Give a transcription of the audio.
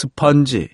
스펀지